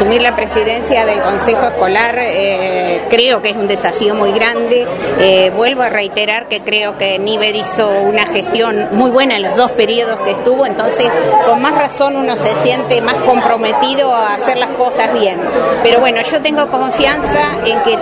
asumir la presidencia del Consejo Escolar eh, creo que es un desafío muy grande. Eh, vuelvo a reiterar que creo que Niver hizo una gestión muy buena en los dos periodos que estuvo, entonces con más razón uno se siente más comprometido a hacer las cosas bien. Pero bueno, yo tengo confianza en que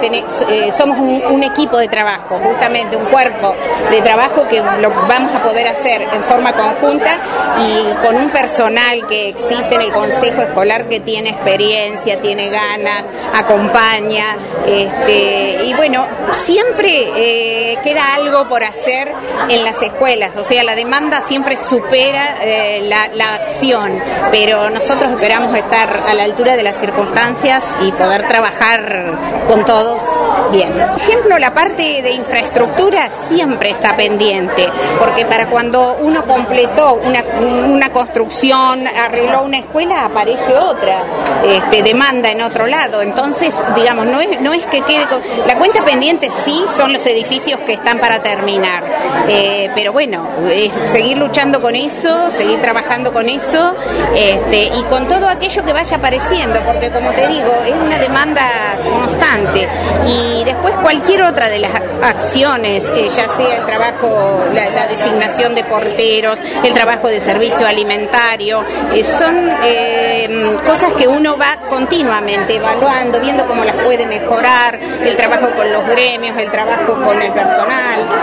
eh, somos un, equipo de trabajo, justamente un cuerpo de trabajo que lo vamos a poder hacer en forma conjunta y con un personal que existe en el Consejo Escolar que tiene experiencia, tiene ganas, acompaña. Este, y bueno, siempre eh, queda algo por hacer en las escuelas, o sea, la demanda siempre supera eh, la, la acción, pero nosotros esperamos estar a la altura de las circunstancias y poder trabajar con todos bien. Por ejemplo, la parte de infraestructura siempre está pendiente, porque para cuando uno completó una, una construcción, arregló una escuela, aparece otra este, demanda en otro lado. Entonces, digamos, no es, no es que quede... La cuenta pendiente sí son los edificios que están para terminar, eh, pero bueno, seguir luchando con eso, seguir trabajando con eso este, y con todo aquello que vaya apareciendo, porque como te digo, es una demanda constante y después cualquier otra de las acciones, eh, ya sea el trabajo, la, designación de porteros, el trabajo de servicio alimentario, eh, son cosas que uno va continuamente evaluando, viendo cómo las puede mejorar, el trabajo con los gremios, el trabajo con el personal.